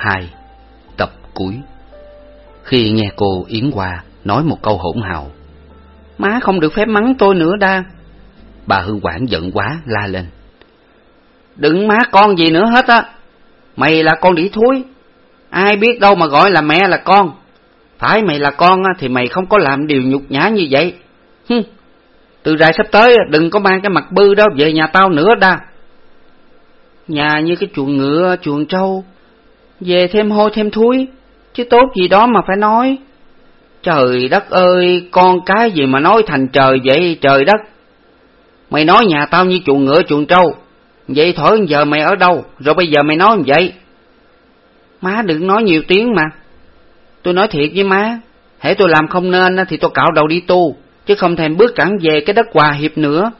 2 Tập cuối. Khi nghe cô Yến Hoa nói một câu hỗn hào Má không được phép mắng tôi nữa đa. Bà Hương Quảng giận quá la lên Đừng má con gì nữa hết á Mày là con đĩ thúi Ai biết đâu mà gọi là mẹ là con. Phải mày là con thì mày không có làm điều nhục nhã như vậy. Hừ. Từ rày sắp tới đừng có mang cái mặt bư đó về nhà tao nữa đa. Nhà như cái chuồng ngựa, chuồng trâu về thêm hôi thêm thúi Chứ tốt gì đó mà phải nói. Trời đất ơi, con cái gì mà nói thành trời vậy trời đất. Mày nói nhà tao như chuồng ngựa chuồng trâu. Vậy thổi giờ mày ở đâu? Rồi bây giờ mày nói như vậy? Má đừng nói nhiều tiếng mà. Tôi nói thiệt với má Hễ tôi làm không nên thì tôi cạo đầu đi tu Chứ không thèm bước cẳng về cái đất hòa hiệp nữa.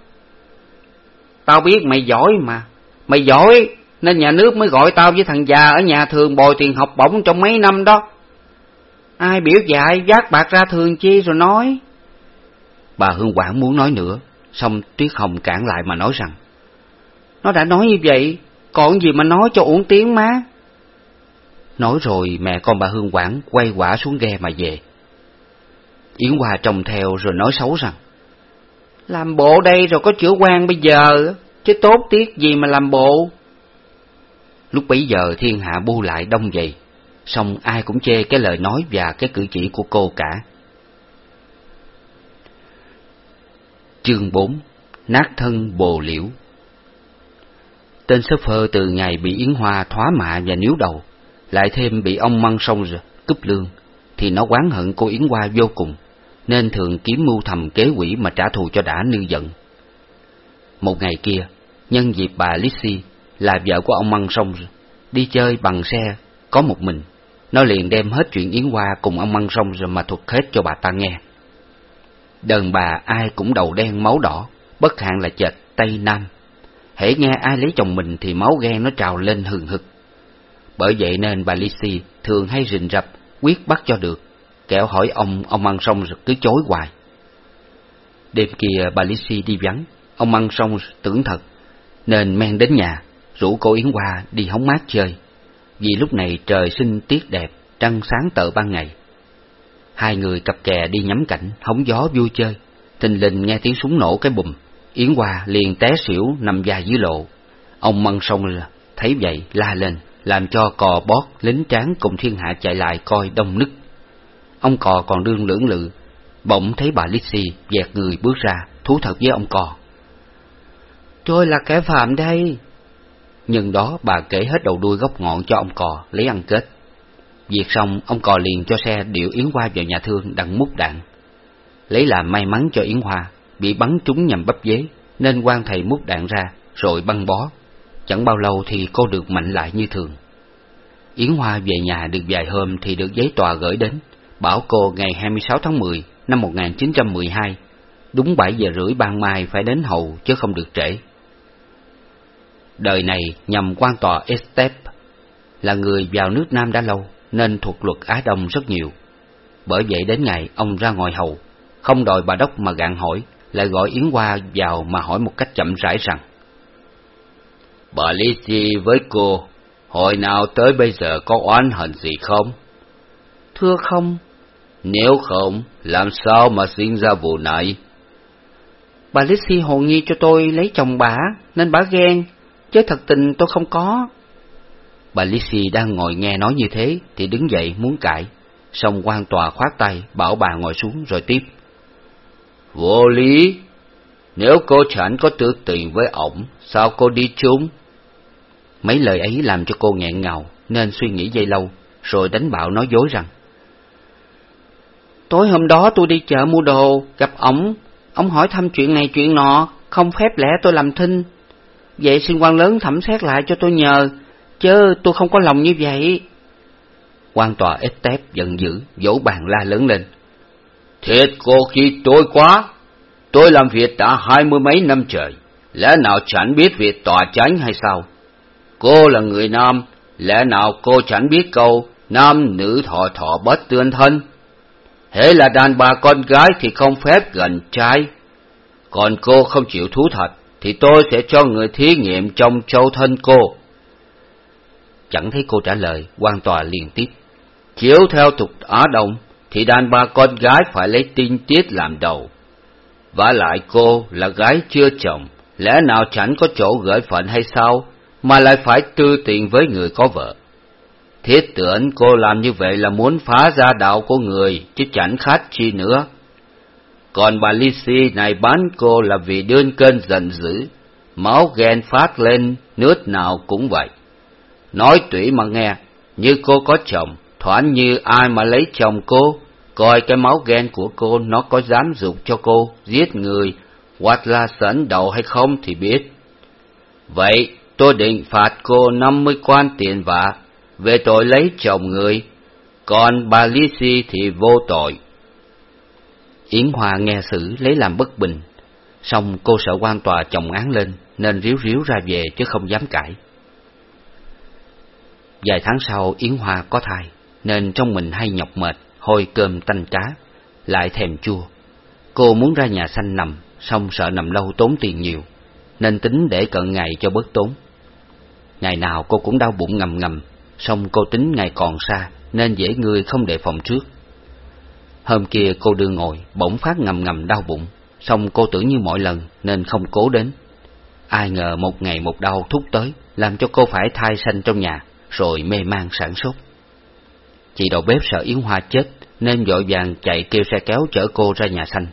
Tao biết mày giỏi mà Mày giỏi. Nên nhà nước mới gọi tao với thằng già Ở nhà thường bồi tiền học bổng trong mấy năm đó Ai biểu dạy vác bạc ra thường chi rồi nói Bà Hương Quảng muốn nói nữa Xong Tuyết Hồng cản lại mà nói rằng Nó đã nói như vậy Còn gì mà nói cho uổng tiếng má Nói rồi mẹ con bà Hương Quảng quay quả xuống ghe mà về. Yến Hoa trồng theo rồi nói xấu rằng Làm bộ đây rồi có chữa quan bây giờ, chứ tốt tiếc gì mà làm bộ. Lúc bấy giờ thiên hạ bu lại đông dày, song ai cũng chê cái lời nói và cái cử chỉ của cô cả. Chương 4 Nát thân bồ liễu Tên phơ từ ngày bị Yến Hoa thoá mạ và níu đầu, lại thêm bị ông măng sông cúp lương, thì nó oán hận cô Yến Hoa vô cùng, nên thường kiếm mưu thầm kế quỷ mà trả thù cho đã nư giận. Một ngày kia, nhân dịp bà Lissy, là vợ của ông măng sông, đi chơi bằng xe, có một mình, nó liền đem hết chuyện Yến Hoa cùng ông măng sông rồi mà thuật hết cho bà ta nghe. Đàn bà ai cũng đầu đen máu đỏ, bất hạn là chệt Tây Nam. Hễ nghe ai lấy chồng mình thì máu ghen nó trào lên hừng hực. Bởi vậy nên bà Lisi thường hay rình rập, quyết bắt cho được, kẻo hỏi ông, ông ăn xong rồi cứ chối hoài. Đêm kia bà Lisi đi vắng, ông ăn xong tưởng thật, nên men đến nhà, rủ cô Yến Hoa đi hóng mát chơi, vì lúc này trời sinh tiết đẹp, trăng sáng tợ ban ngày. Hai người cặp kè đi nhắm cảnh, hóng gió vui chơi, thình lình nghe tiếng súng nổ cái bùm, Yến Hoa liền té xỉu nằm dài dưới lộ. Ông măng sông thấy vậy la lên làm cho cò bót lính tráng cùng thiên hạ chạy lại coi đông nức. Ông cò còn đương lưỡng lự, bỗng thấy bà Lixi dẹt người bước ra, thú thật với ông cò. Tôi là kẻ phạm đây. Nhưng đó bà kể hết đầu đuôi gốc ngọn cho ông cò lấy ăn kết. Việc xong, ông cò liền cho xe điệu Yến Hoa vào nhà thương đặng múc đạn. Lấy là may mắn cho Yến Hoa, bị bắn trúng nhằm bắp dế, nên quan thầy múc đạn ra, rồi băng bó, Chẳng bao lâu thì cô được mạnh lại như thường. Yến Hoa về nhà được vài hôm thì được giấy tòa gửi đến, bảo cô ngày 26 tháng 10 năm 1912, đúng 7 giờ rưỡi ban mai phải đến hầu chứ không được trễ. Đời này nhằm quan tòa Estep là người vào nước Nam đã lâu nên thuộc luật Á Đông rất nhiều. Bởi vậy đến ngày ông ra ngoài hầu, không đòi bà đốc mà gạn hỏi, lại gọi Yến Hoa vào mà hỏi một cách chậm rãi rằng Bà Lizzie với cô, hồi nào tới bây giờ có oán hận gì không? Thưa không. Nếu không, làm sao mà sinh ra vụ này? Bà Lizzie hồ nghi cho tôi lấy chồng bà, nên bà ghen, chứ thật tình tôi không có. Bà Lizzie đang ngồi nghe nói như thế, thì đứng dậy muốn cãi, xong quan tòa khoát tay, bảo bà ngồi xuống rồi tiếp. Vô lý! Nếu cô chẳng có tự tình với ổng, sao cô đi chung? Mấy lời ấy làm cho cô nghẹn ngào, nên suy nghĩ dây lâu, rồi đánh bạo nói dối rằng. Tối hôm đó tôi đi chợ mua đồ, gặp ổng, ông hỏi thăm chuyện này chuyện nọ, không phép lẽ tôi làm thinh. Vậy xin quan lớn thẩm xét lại cho tôi nhờ, chứ tôi không có lòng như vậy. quan tòa ít tép giận dữ, vỗ bàn la lớn lên. Thiệt cô khi tôi quá, tôi làm việc đã hai mươi mấy năm trời, lẽ nào chẳng biết việc tòa tránh hay sao? Cô là người nam, lẽ nào cô chẳng biết câu nam nữ thọ thọ bất tương thân? Hễ là đàn bà con gái thì không phép gần trai. Còn cô không chịu thú thật, thì tôi sẽ cho người thí nghiệm trong châu thân cô. chẳng thấy cô trả lời, quan tòa liền tiếp. Chiếu theo tục Á Đông, thì đàn bà con gái phải lấy tinh tiết làm đầu. và lại cô là gái chưa chồng, lẽ nào chẳng có chỗ gửi phận hay sao, mà lại phải tư tiền với người có vợ. Thiết tưởng cô làm như vậy là muốn phá ra đạo của người, chứ chẳng khác chi nữa. Còn bà Lisi này bán cô là vì đơn cơn giận dữ, máu ghen phát lên, nước nào cũng vậy. Nói tủy mà nghe, như cô có chồng, thoảng như ai mà lấy chồng cô, coi cái máu ghen của cô nó có dám dục cho cô giết người, hoặc là sẵn đầu hay không thì biết. Vậy, tôi định phạt cô năm mươi quan tiền vạ về tội lấy chồng người, còn bà Lisi thì vô tội. Yến Hoa nghe xử lấy làm bất bình, song cô sợ quan tòa chồng án lên nên ríu ríu ra về chứ không dám cãi. Vài tháng sau Yến Hoa có thai, nên trong mình hay nhọc mệt, hôi cơm tanh cá, lại thèm chua. Cô muốn ra nhà xanh nằm, song sợ nằm lâu tốn tiền nhiều, nên tính để cận ngày cho bớt tốn. Ngày nào cô cũng đau bụng ngầm ngầm, song cô tính ngày còn xa, nên dễ người không đề phòng trước. Hôm kia cô đưa ngồi, bỗng phát ngầm ngầm đau bụng, xong cô tưởng như mọi lần nên không cố đến. Ai ngờ một ngày một đau thúc tới, làm cho cô phải thai sanh trong nhà, rồi mê man sản xuất. Chị đầu bếp sợ Yến Hoa chết, nên vội vàng chạy kêu xe kéo chở cô ra nhà xanh.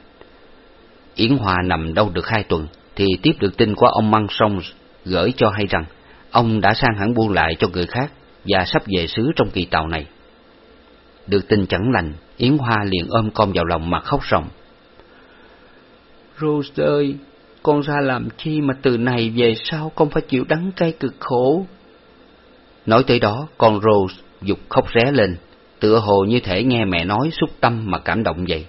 Yến Hoa nằm đâu được hai tuần, thì tiếp được tin của ông Măng Sông gửi cho hay rằng ông đã sang hãng buôn lại cho người khác và sắp về xứ trong kỳ tàu này. Được tin chẳng lành, Yến Hoa liền ôm con vào lòng mà khóc ròng. Rose ơi, con ra làm chi mà từ này về sau con phải chịu đắng cay cực khổ. Nói tới đó, con Rose dục khóc ré lên, tựa hồ như thể nghe mẹ nói xúc tâm mà cảm động vậy.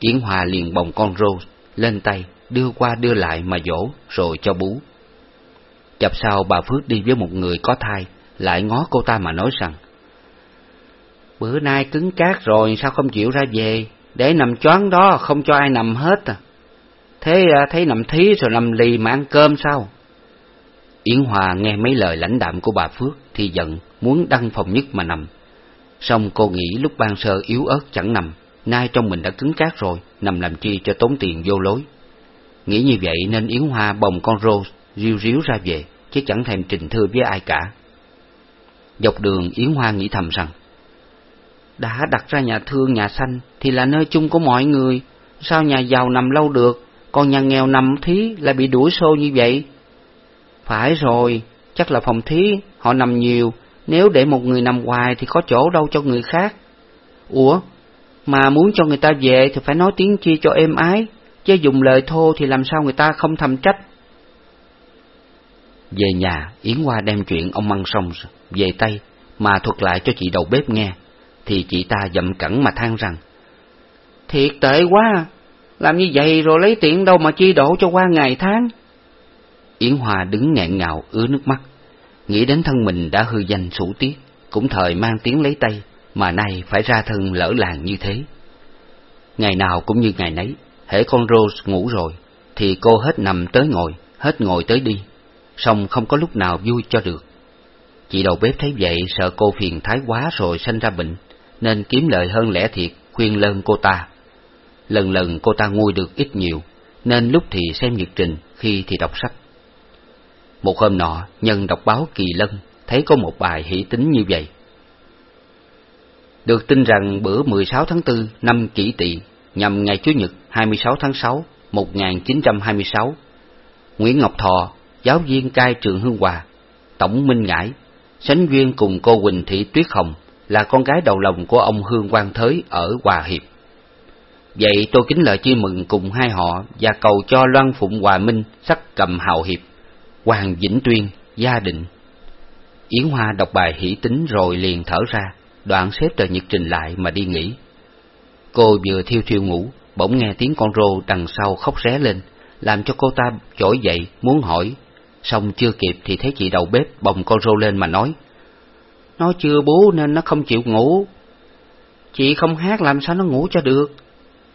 Yến Hoa liền bồng con Rose lên tay, đưa qua đưa lại mà dỗ, rồi cho bú. Chập sau bà Phước đi với một người có thai, lại ngó cô ta mà nói rằng, Bữa nay cứng cát rồi, sao không chịu ra về, để nằm choáng đó, không cho ai nằm hết à. Thế à, thấy nằm thí rồi nằm lì mà ăn cơm sao? Yến Hòa nghe mấy lời lãnh đạm của bà Phước thì giận, muốn đăng phòng nhất mà nằm. Xong cô nghĩ lúc ban sơ yếu ớt chẳng nằm, nay trong mình đã cứng cát rồi, nằm làm chi cho tốn tiền vô lối. Nghĩ như vậy nên Yến Hoa bồng con Rose, riu riu ra về, chứ chẳng thèm trình thư với ai cả. Dọc đường Yến Hoa nghĩ thầm rằng, đã đặt ra nhà thương nhà xanh thì là nơi chung của mọi người, sao nhà giàu nằm lâu được, còn nhà nghèo nằm thí lại bị đuổi xô như vậy? Phải rồi, chắc là phòng thí, họ nằm nhiều, nếu để một người nằm hoài thì có chỗ đâu cho người khác. Ủa, mà muốn cho người ta về thì phải nói tiếng chi cho êm ái, chứ dùng lời thô thì làm sao người ta không thầm trách. Về nhà, Yến Hoa đem chuyện ông Măng Sông về Tây mà thuật lại cho chị đầu bếp nghe, thì chị ta dậm cẩn mà than rằng Thiệt tệ quá, làm như vậy rồi lấy tiền đâu mà chi đổ cho qua ngày tháng. Yến hòa đứng nghẹn ngào ứa nước mắt, nghĩ đến thân mình đã hư danh sủ tiết, cũng thời mang tiếng lấy tay, mà nay phải ra thân lỡ làng như thế. Ngày nào cũng như ngày nấy, hễ con Rose ngủ rồi, thì cô hết nằm tới ngồi, hết ngồi tới đi, song không có lúc nào vui cho được. Chị đầu bếp thấy vậy sợ cô phiền thái quá rồi sanh ra bệnh, nên kiếm lợi hơn lẽ thiệt khuyên lơn cô ta. Lần lần cô ta nguôi được ít nhiều, nên lúc thì xem nhật trình, khi thì đọc sách. Một hôm nọ, nhân đọc báo Kỳ Lân, thấy có một bài hỷ tính như vậy. Được tin rằng bữa 16 tháng 4 năm kỷ tỵ, nhằm ngày Chủ nhật 26 tháng 6, 1926, Nguyễn Ngọc Thọ, giáo viên cai trường Hương Hòa, Tổng Minh Ngãi, sánh duyên cùng cô Quỳnh Thị Tuyết Hồng, là con gái đầu lòng của ông Hương Quang Thới ở Hòa Hiệp. Vậy tôi kính lời chia mừng cùng hai họ và cầu cho Loan Phụng Hòa Minh sắc cầm hào hiệp, Hoàng Vĩnh Tuyên, gia định. Yến Hoa đọc bài hỷ tính rồi liền thở ra, đoạn xếp tờ nhật trình lại mà đi nghỉ. Cô vừa thiêu thiêu ngủ, bỗng nghe tiếng con rô đằng sau khóc ré lên, làm cho cô ta trỗi dậy muốn hỏi, xong chưa kịp thì thấy chị đầu bếp bồng con rô lên mà nói, nó chưa bú nên nó không chịu ngủ. Chị không hát làm sao nó ngủ cho được.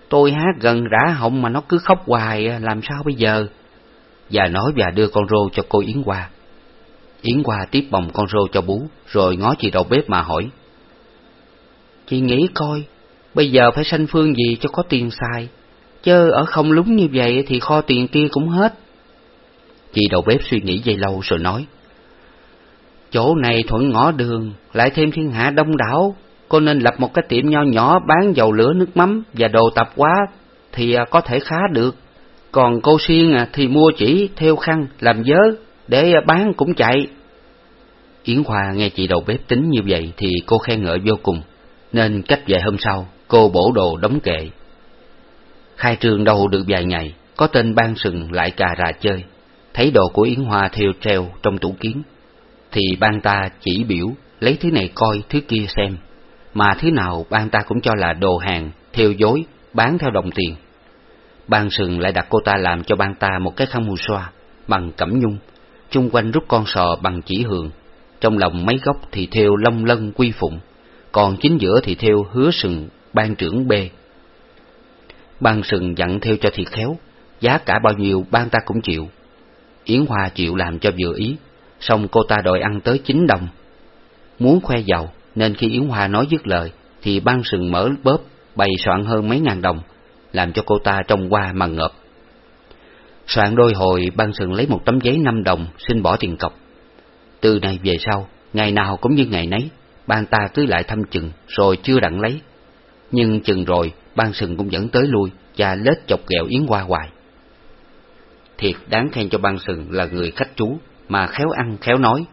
Tôi hát gần rã họng mà nó cứ khóc hoài, à, làm sao bây giờ? Và nói và đưa con rô cho cô Yến Hoa. Yến Hoa tiếp bồng con rô cho bú, rồi ngó chị đầu bếp mà hỏi. Chị nghĩ coi, bây giờ phải sanh phương gì cho có tiền xài, chứ ở không lúng như vậy thì kho tiền kia cũng hết. Chị đầu bếp suy nghĩ dây lâu rồi nói. Chỗ này thuận ngõ đường, lại thêm thiên hạ đông đảo, cô nên lập một cái tiệm nho nhỏ bán dầu lửa nước mắm và đồ tạp quá thì à, có thể khá được. Còn cô Xuyên à, thì mua chỉ theo khăn làm vớ để à, bán cũng chạy. Yến Hòa nghe chị đầu bếp tính như vậy thì cô khen ngợi vô cùng, nên cách về hôm sau cô bổ đồ đóng kệ. Khai trương đâu được vài ngày, có tên ban sừng lại cà rà chơi, thấy đồ của Yến Hòa theo treo trong tủ kiến, thì ban ta chỉ biểu lấy thứ này coi thứ kia xem, mà thứ nào ban ta cũng cho là đồ hàng, theo dối, bán theo đồng tiền. Ban sừng lại đặt cô ta làm cho ban ta một cái khăn mù xoa bằng cẩm nhung, chung quanh rút con sò bằng chỉ hường, trong lòng mấy góc thì theo long lân quy phụng, còn chính giữa thì theo hứa sừng ban trưởng B. Ban sừng dặn theo cho thiệt khéo, giá cả bao nhiêu ban ta cũng chịu. Yến Hoa chịu làm cho vừa ý, xong cô ta đòi ăn tới chín đồng. Muốn khoe giàu, nên khi Yến Hoa nói dứt lời, thì ban sừng mở bóp, bày soạn hơn mấy ngàn đồng, làm cho cô ta trông qua mà ngợp. Soạn đôi hồi, ban sừng lấy một tấm giấy năm đồng, xin bỏ tiền cọc. Từ nay về sau, ngày nào cũng như ngày nấy, ban ta cứ lại thăm chừng, rồi chưa đặng lấy. Nhưng chừng rồi, ban sừng cũng vẫn tới lui, và lết chọc ghẹo Yến Hoa hoài. Thiệt đáng khen cho ban sừng là người khách chú, mà khéo ăn khéo nói.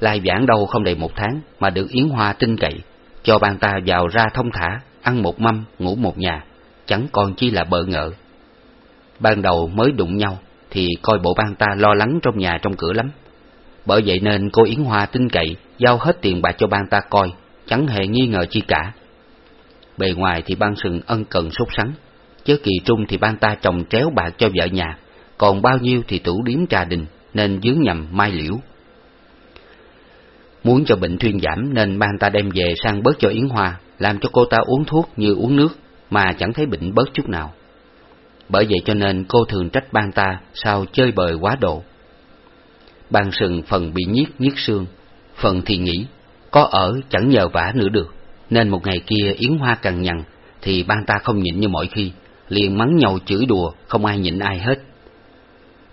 Lai giảng đâu không đầy một tháng mà được Yến Hoa tin cậy, cho ban ta vào ra thông thả, ăn một mâm, ngủ một nhà, chẳng còn chi là bợ ngợ. Ban đầu mới đụng nhau, thì coi bộ ban ta lo lắng trong nhà trong cửa lắm. Bởi vậy nên cô Yến Hoa tin cậy, giao hết tiền bạc cho ban ta coi, chẳng hề nghi ngờ chi cả. Bề ngoài thì ban sừng ân cần sốt sắng, chứ kỳ trung thì ban ta trồng tréo bạc cho vợ nhà, còn bao nhiêu thì tủ điếm trà đình, nên dướng nhầm mai liễu. Muốn cho bệnh thuyên giảm nên ban ta đem về sang bớt cho Yến Hoa, làm cho cô ta uống thuốc như uống nước, mà chẳng thấy bệnh bớt chút nào. Bởi vậy cho nên cô thường trách ban ta sao chơi bời quá độ. Ban sừng phần bị nhiết nhiết xương, phần thì nghĩ, có ở chẳng nhờ vả nữa được, nên một ngày kia Yến Hoa càng nhằn, thì ban ta không nhịn như mọi khi, liền mắng nhau chửi đùa, không ai nhịn ai hết.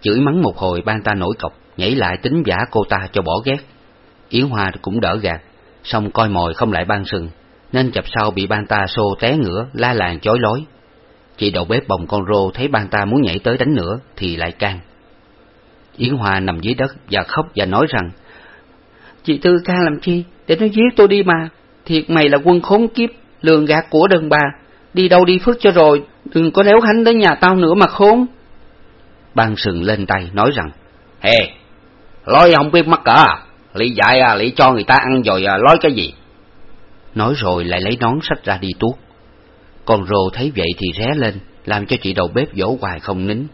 Chửi mắng một hồi ban ta nổi cọc, nhảy lại tính giả cô ta cho bỏ ghét. Yến Hoa cũng đỡ gạt, xong coi mồi không lại ban sừng, nên chập sau bị ban ta xô té ngửa, la làng chói lối. Chị đầu bếp bồng con rô thấy ban ta muốn nhảy tới đánh nữa thì lại can. Yến Hoa nằm dưới đất và khóc và nói rằng Chị Tư ca làm chi, để nó giết tôi đi mà. Thiệt mày là quân khốn kiếp, lường gạt của đàn bà. Đi đâu đi phước cho rồi, đừng có léo hánh đến nhà tao nữa mà khốn. Ban sừng lên tay nói rằng Hề, hey, lói không biết mắc cỡ à, lý dạy à, lý cho người ta ăn rồi à, cái gì. Nói rồi lại lấy nón sách ra đi tuốt. Con rô thấy vậy thì ré lên, làm cho chị đầu bếp dỗ hoài không nín.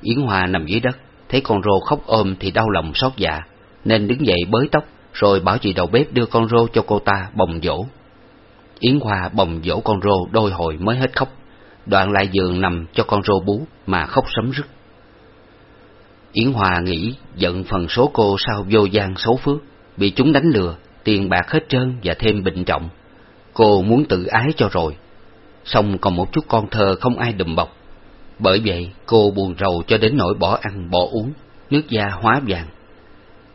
Yến Hoa nằm dưới đất, thấy con rô khóc ôm thì đau lòng xót dạ, nên đứng dậy bới tóc, rồi bảo chị đầu bếp đưa con rô cho cô ta bồng dỗ. Yến Hoa bồng dỗ con rô đôi hồi mới hết khóc, đoạn lại giường nằm cho con rô bú mà khóc sấm rứt. Yến Hòa nghĩ giận phần số cô sao vô gian xấu phước, bị chúng đánh lừa, tiền bạc hết trơn và thêm bệnh trọng. Cô muốn tự ái cho rồi, xong còn một chút con thơ không ai đùm bọc. Bởi vậy cô buồn rầu cho đến nỗi bỏ ăn bỏ uống, nước da hóa vàng.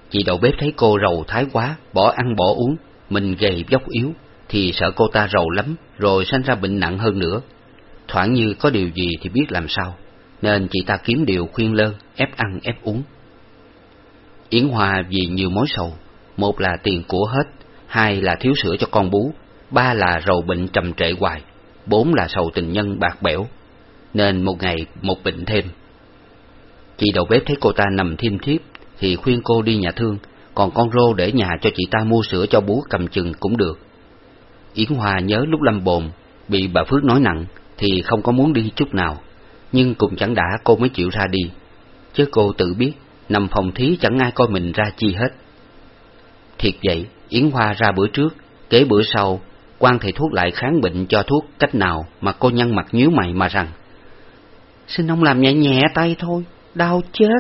Chị đầu bếp thấy cô rầu thái quá, bỏ ăn bỏ uống, mình gầy dốc yếu, thì sợ cô ta rầu lắm, rồi sanh ra bệnh nặng hơn nữa. Thoảng như có điều gì thì biết làm sao nên chị ta kiếm điều khuyên lơn, ép ăn ép uống. Yến hòa vì nhiều mối sầu, một là tiền của hết, hai là thiếu sữa cho con bú, ba là rầu bệnh trầm trệ hoài, bốn là sầu tình nhân bạc bẽo, nên một ngày một bệnh thêm. Chị đầu bếp thấy cô ta nằm thiêm thiếp thì khuyên cô đi nhà thương, còn con rô để nhà cho chị ta mua sữa cho bú cầm chừng cũng được. Yến hòa nhớ lúc lâm bồn, bị bà Phước nói nặng thì không có muốn đi chút nào nhưng cùng chẳng đã cô mới chịu ra đi. Chứ cô tự biết, nằm phòng thí chẳng ai coi mình ra chi hết. Thiệt vậy, Yến Hoa ra bữa trước, kế bữa sau, quan thầy thuốc lại kháng bệnh cho thuốc cách nào mà cô nhăn mặt nhíu mày mà rằng Xin ông làm nhẹ nhẹ tay thôi, đau chết.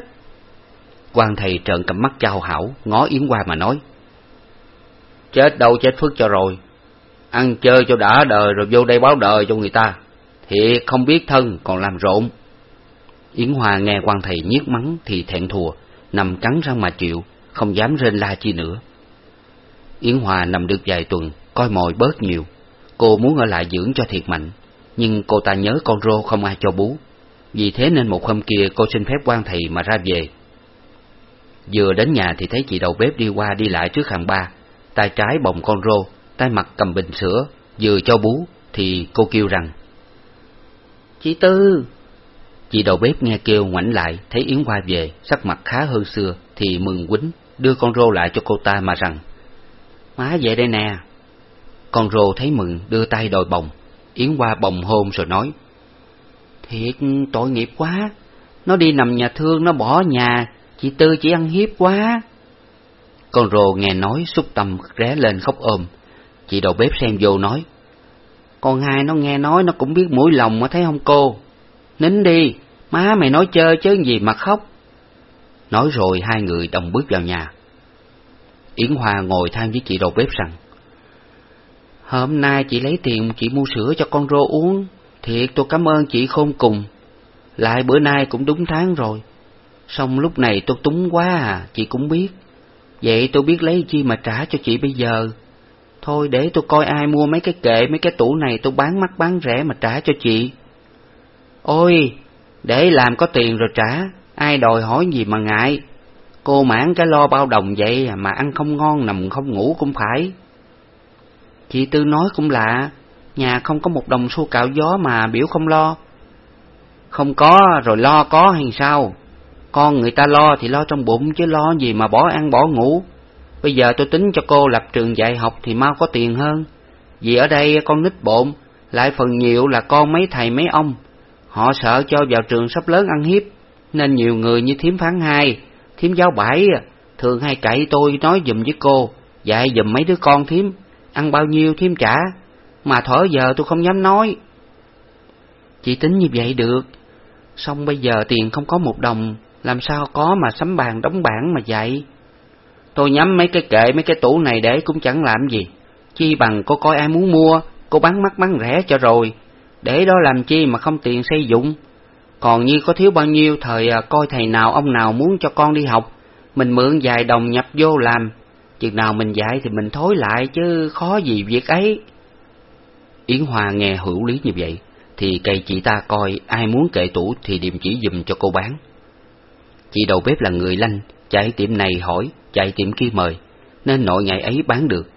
quan thầy trợn cầm mắt trao hảo, ngó Yến Hoa mà nói. Chết đâu chết phước cho rồi. Ăn chơi cho đã đời rồi vô đây báo đời cho người ta. Thiệt không biết thân còn làm rộn. Yến Hoa nghe quan thầy nhiếc mắng thì thẹn thùa, nằm cắn răng mà chịu, không dám rên la chi nữa. Yến Hoa nằm được vài tuần, coi mồi bớt nhiều. Cô muốn ở lại dưỡng cho thiệt mạnh, nhưng cô ta nhớ con rô không ai cho bú. Vì thế nên một hôm kia cô xin phép quan thầy mà ra về. Vừa đến nhà thì thấy chị đầu bếp đi qua đi lại trước hàng ba, tay trái bồng con rô, tay mặt cầm bình sữa, vừa cho bú thì cô kêu rằng Chị Tư. Chị đầu bếp nghe kêu ngoảnh lại, Thấy Yến Hoa về, Sắc mặt khá hơn xưa, Thì mừng quýnh, Đưa con rô lại cho cô ta mà rằng, Má về đây nè. Con rô thấy mừng, đưa tay đòi bồng. Yến Hoa bồng hôn rồi nói, Thiệt, tội nghiệp quá. Nó đi nằm nhà thương, nó bỏ nhà. Chị Tư chỉ ăn hiếp quá. Con rô nghe nói, xúc tâm ré lên khóc ôm. Chị đầu bếp xem vô nói con hai nó nghe nói nó cũng biết mũi lòng mà thấy không cô. Nín đi, Má mày nói chơi chứ gì mà khóc. Nói rồi hai người đồng bước vào nhà. Yến Hòa ngồi than với chị đầu bếp rằng, Hôm nay chị lấy tiền chị mua sữa cho con rô uống. Thiệt tôi cảm ơn chị khôn cùng. Lại bữa nay cũng đúng tháng rồi. Xong lúc này tôi túng quá à Chị cũng biết. Vậy tôi biết lấy chi mà trả cho chị bây giờ. Thôi để tôi coi ai mua mấy cái kệ, Mấy cái tủ này tôi bán mắc bán rẻ mà trả cho chị. Ôi, Để làm có tiền rồi trả, Ai đòi hỏi gì mà ngại. Cô mãn cái lo bao đồng vậy à, Mà ăn không ngon, nằm không ngủ cũng phải. Chị Tư nói cũng lạ, Nhà không có một đồng xu cạo gió mà biểu không lo. Không có, rồi lo có hay sao? Con người ta lo thì lo trong bụng, Chứ lo gì mà bỏ ăn bỏ ngủ. Bây giờ tôi tính cho cô lập trường dạy học Thì mau có tiền hơn. Vì ở đây con nít bộn, Lại phần nhiều là con mấy thầy mấy ông. Họ sợ cho vào trường sắp lớn ăn hiếp, Nên nhiều người như thiếm phán hai Thiếm giáo bảy à, Thường hay cậy tôi nói dùm với cô, Dạy dùm mấy đứa con thiếm Ăn bao nhiêu thiếm trả. Mà thở giờ tôi không dám nói. Chị tính như vậy được. Xong bây giờ tiền không có một đồng, Làm sao có mà sắm bàn đóng bảng mà dạy? Tôi nhắm mấy cái kệ mấy cái tủ này để cũng chẳng làm gì. Chi bằng cô coi ai muốn mua Cô bán mắc bán rẻ cho rồi. Để đó làm chi mà không tiền xây dụng Còn như có thiếu bao nhiêu thời à, coi thầy nào ông nào muốn cho con đi học Mình mượn vài đồng nhập vô làm. Chừng nào mình dạy thì mình thối lại chứ khó gì việc ấy. Yến Hoa nghe hữu lý như vậy Thì cây chị ta coi ai muốn kệ tủ thì điềm chỉ dùm cho cô bán. Chị đầu bếp là người lanh Chạy tiệm này hỏi, chạy tiệm kia mời Nên nội ngày ấy bán được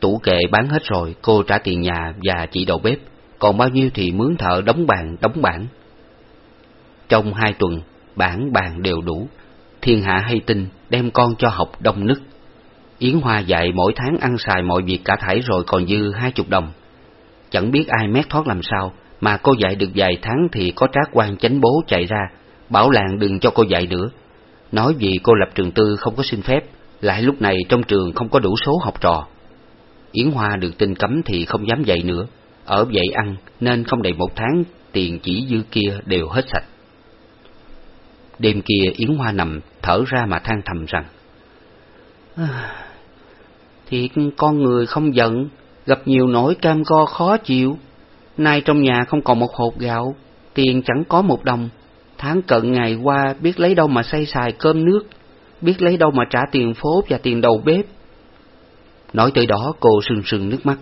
Tủ kệ bán hết rồi Cô trả tiền nhà và chị đầu bếp Còn bao nhiêu thì mướn thợ đóng bàn, đóng bản Trong hai tuần Bản bàn đều đủ Thiên hạ hay tin đem con cho học đông nức Yến Hoa dạy mỗi tháng ăn xài mọi việc cả thảy rồi còn dư hai chục đồng. Chẳng biết ai mét thoát làm sao, mà cô dạy được vài tháng thì có trác quan chánh bố chạy ra, bảo làng đừng cho cô dạy nữa. Nói vì cô lập trường tư không có xin phép, lại lúc này trong trường không có đủ số học trò. Yến Hoa được tin cấm thì không dám dạy nữa, ở dạy ăn nên không đầy một tháng tiền chỉ dư kia đều hết sạch. Đêm kia Yến Hoa nằm thở ra mà than thầm rằng à, Thiệt con người không giận, gặp nhiều nỗi cam go khó chịu. Nay trong nhà không còn một hộp gạo, tiền chẳng có một đồng. Tháng cận ngày qua biết lấy đâu mà xây xài cơm nước, biết lấy đâu mà trả tiền phố và tiền đầu bếp. Nói tới đó cô sưng sưng nước mắt.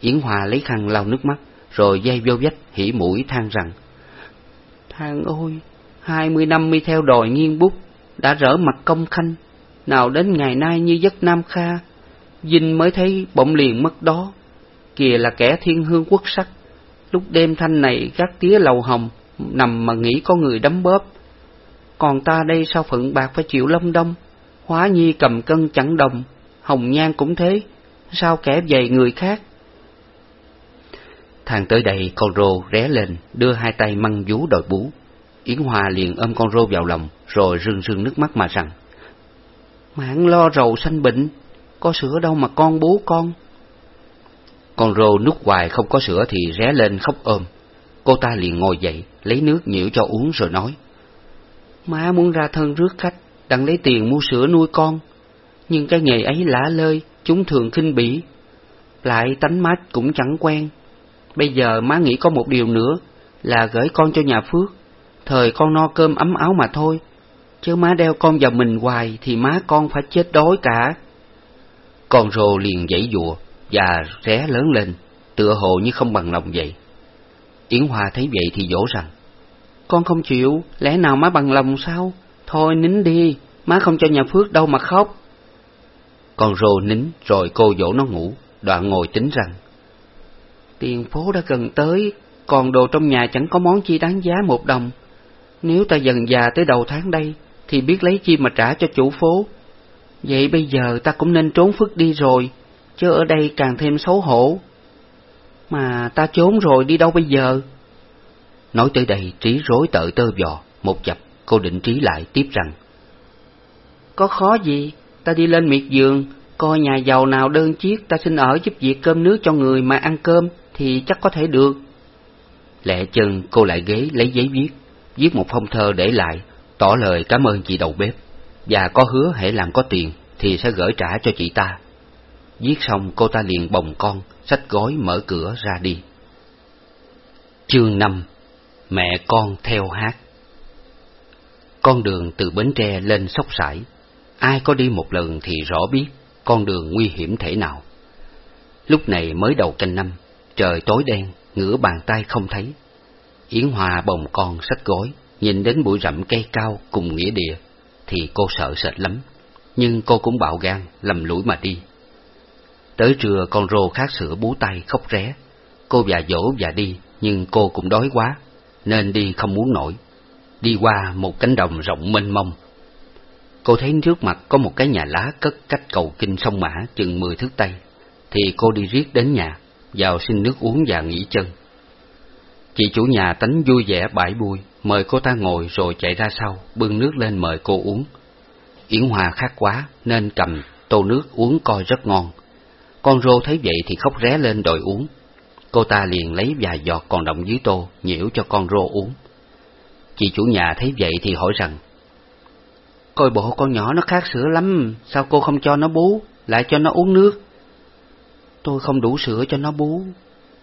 Yến Hòa lấy khăn lau nước mắt, rồi dây vô vách hỉ mũi than rằng Thang ôi, hai mươi năm mi theo đòi nghiêng bút, đã rỡ mặt công khanh, nào đến ngày nay như giấc Nam Kha, Dinh mới thấy bỗng liền mất đó, kìa là kẻ thiên hương quốc sắc. Lúc đêm thanh này gác tía lầu hồng, nằm mà nghĩ có người đấm bóp. Còn ta đây sao phận bạc phải chịu lâm đông, hóa nhi cầm cân chẳng đồng, hồng nhan cũng thế, sao kẻ về người khác. Thang tới đây con rô ré lên, đưa hai tay măng vú đòi bú. Yến Hoa liền ôm con rô vào lòng, rồi rưng rưng nước mắt mà rằng, Mạng lo rầu sanh bệnh, có sữa đâu mà con bú con. Con rô nút hoài không có sữa thì ré lên khóc ôm. Cô ta liền ngồi dậy, lấy nước nhiễu cho uống rồi nói. Má muốn ra thân rước khách, đặng lấy tiền mua sữa nuôi con. Nhưng cái nghề ấy lạ lơi, chúng thường khinh bỉ. Lại tánh mát cũng chẳng quen. Bây giờ má nghĩ có một điều nữa là gửi con cho nhà Phước. Thời con no cơm ấm áo mà thôi. Chứ má đeo con vào mình hoài thì má con phải chết đói cả. Con rô liền dãy dùa và ré lớn lên, tựa hồ như không bằng lòng vậy. Yến Hoa thấy vậy thì dỗ rằng, Con không chịu, lẽ nào má bằng lòng sao? Thôi nín đi, má không cho nhà Phước đâu mà khóc. Con rô nín rồi cô dỗ nó ngủ, đoạn ngồi tính rằng, Tiền phố đã gần tới, còn đồ trong nhà chẳng có món chi đáng giá một đồng. Nếu ta dần già tới đầu tháng đây, thì biết lấy chi mà trả cho chủ phố. Vậy bây giờ ta cũng nên trốn Phước đi rồi, chứ ở đây càng thêm xấu hổ. Mà ta trốn rồi đi đâu bây giờ? Nói tới đây trí rối tợ tơ vò, một chập cô định trí lại tiếp rằng. Có khó gì, ta đi lên miệt giường, coi nhà giàu nào đơn chiếc ta xin ở giúp việc cơm nước cho người mà ăn cơm thì chắc có thể được. Lẹ chân cô lại ghế lấy giấy viết, viết một phong thơ để lại, tỏ lời cảm ơn chị đầu bếp, và có hứa hãy làm có tiền thì sẽ gửi trả cho chị ta. Viết xong cô ta liền bồng con, sách gói mở cửa ra đi. Chương năm Mẹ con theo hát Con đường từ Bến Tre lên Sóc Sải, ai có đi một lần thì rõ biết con đường nguy hiểm thể nào. Lúc này mới đầu canh năm, trời tối đen, ngửa bàn tay không thấy. Yến Hòa bồng con sách gói, nhìn đến bụi rậm cây cao cùng nghĩa địa, thì cô sợ sệt lắm, nhưng cô cũng bạo gan, lầm lũi mà đi. Tới trưa con rô khát sữa bú tay khóc ré, cô già dỗ và đi, nhưng cô cũng đói quá, nên đi không muốn nổi. Đi qua một cánh đồng rộng mênh mông. Cô thấy trước mặt có một cái nhà lá cất cách cầu kinh sông Mã chừng mười thước tây, thì cô đi riết đến nhà, vào xin nước uống và nghỉ chân. Chị chủ nhà tánh vui vẻ bãi bui, mời cô ta ngồi rồi chạy ra sau, bưng nước lên mời cô uống. Yến Hòa khát quá nên cầm tô nước uống coi rất ngon. Con rô thấy vậy thì khóc ré lên đòi uống. Cô ta liền lấy vài giọt còn động dưới tô, nhiễu cho con rô uống. Chị chủ nhà thấy vậy thì hỏi rằng, Coi bộ con nhỏ nó khát sữa lắm, sao cô không cho nó bú, lại cho nó uống nước? Tôi không đủ sữa cho nó bú,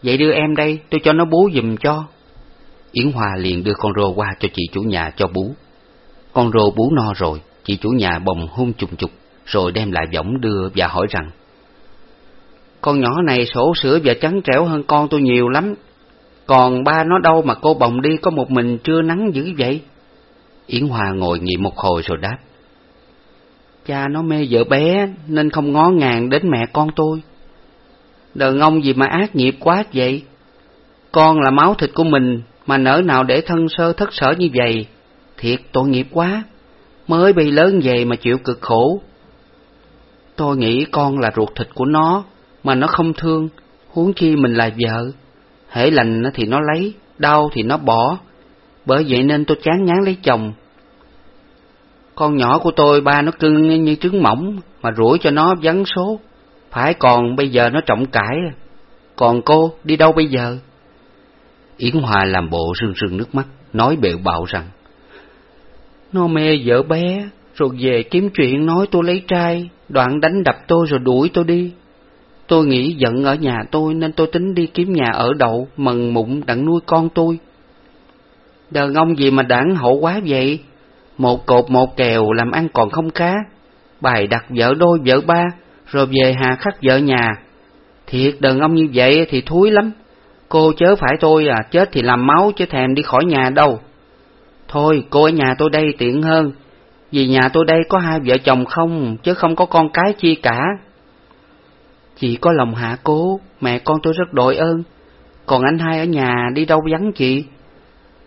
vậy đưa em đây, tôi cho nó bú giùm cho. Yến Hòa liền đưa con rô qua cho chị chủ nhà cho bú. Con rô bú no rồi, chị chủ nhà bồng hôn trùng trục, rồi đem lại võng đưa và hỏi rằng, con nhỏ này sổ sữa và trắng trẻo hơn con tôi nhiều lắm. Còn ba nó đâu mà cô bồng đi có một mình trưa nắng dữ vậy? Yến Hòa ngồi nghỉ một hồi rồi đáp. Cha nó mê vợ bé nên không ngó ngàng đến mẹ con tôi. Đàn ông gì mà ác nghiệp quá vậy? Con là máu thịt của mình mà nỡ nào để thân sơ thất sở như vậy? Thiệt tội nghiệp quá, mới bị lớn vậy mà chịu cực khổ. Tôi nghĩ con là ruột thịt của nó, mà nó không thương, huống chi mình là vợ. Hễ lành thì nó lấy, đau thì nó bỏ, bởi vậy nên tôi chán ngán lấy chồng. Con nhỏ của tôi ba nó cưng như trứng mỏng, mà rủi cho nó vắng số. Phải còn bây giờ nó trọng cãi, còn cô đi đâu bây giờ? Yến Hòa làm bộ rưng rưng nước mắt, nói bệu bạo rằng, Nó mê vợ bé, rồi về kiếm chuyện nói tôi lấy trai, đoạn đánh đập tôi rồi đuổi tôi đi. Tôi nghĩ giận ở nhà tôi nên tôi tính đi kiếm nhà ở đậu, mần mụn đặng nuôi con tôi. đờn ông gì mà đảng hậu quá vậy? Một cột một kèo làm ăn còn không khá. Bài đặt vợ đôi vợ ba, rồi về hà khắc vợ nhà. Thiệt đờn ông như vậy thì thúi lắm. Cô chớ phải tôi à, chết thì làm máu chứ thèm đi khỏi nhà đâu. Thôi, cô ở nhà tôi đây tiện hơn, vì nhà tôi đây có hai vợ chồng không, chứ không có con cái chi cả. Chị có lòng hạ cố, mẹ con tôi rất đội ơn. Còn anh hai ở nhà đi đâu vắng chị?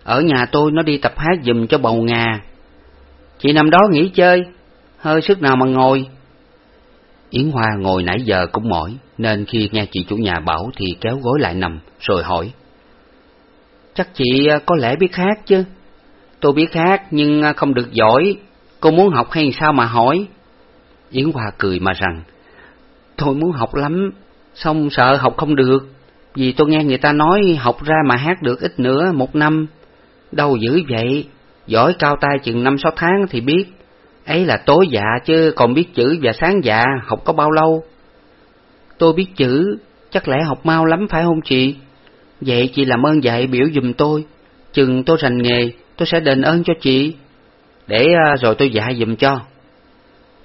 Ở nhà tôi nó đi tập hát giùm cho bầu ngà. Chị nằm đó nghỉ chơi, hơi sức nào mà ngồi. Yến Hoa ngồi nãy giờ cũng mỏi, nên khi nghe chị chủ nhà bảo thì kéo gối lại nằm, rồi hỏi. Chắc chị à, có lẽ biết hát chứ? Tôi biết hát nhưng à, không được giỏi, cô muốn học hay sao mà hỏi? Yến Hoa cười mà rằng, Tôi muốn học lắm, xong sợ học không được, vì tôi nghe người ta nói học ra mà hát được ít nữa, một năm. Đâu dữ vậy, giỏi cao tay chừng năm sáu tháng thì biết, Ấy là tối dạ chứ còn biết chữ và sáng dạ học có bao lâu? Tôi biết chữ, chắc lẽ học mau lắm phải không chị? Vậy chị làm ơn dạy biểu dùm tôi, chừng tôi rành nghề, tôi sẽ đền ơn cho chị. Để à, rồi tôi dạy dùm cho.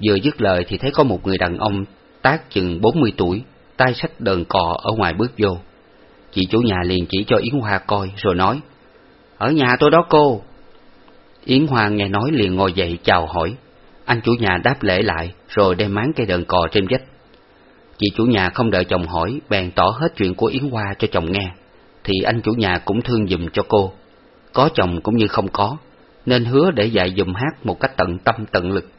Vừa dứt lời thì thấy có một người đàn ông tác chừng bốn mươi tuổi, tay sách đờn cò ở ngoài bước vô. Chị chủ nhà liền chỉ cho Yến Hoa coi rồi nói, Ở nhà tôi đó cô. Yến Hoa nghe nói liền ngồi dậy chào hỏi. Anh chủ nhà đáp lễ lại rồi đem máng cây đờn cò trên vách. Chị chủ nhà không đợi chồng hỏi, bèn tỏ hết chuyện của Yến Hoa cho chồng nghe, thì anh chủ nhà cũng thương dùm cho cô. Có chồng cũng như không có, nên hứa để dạy dùm hát một cách tận tâm tận lực.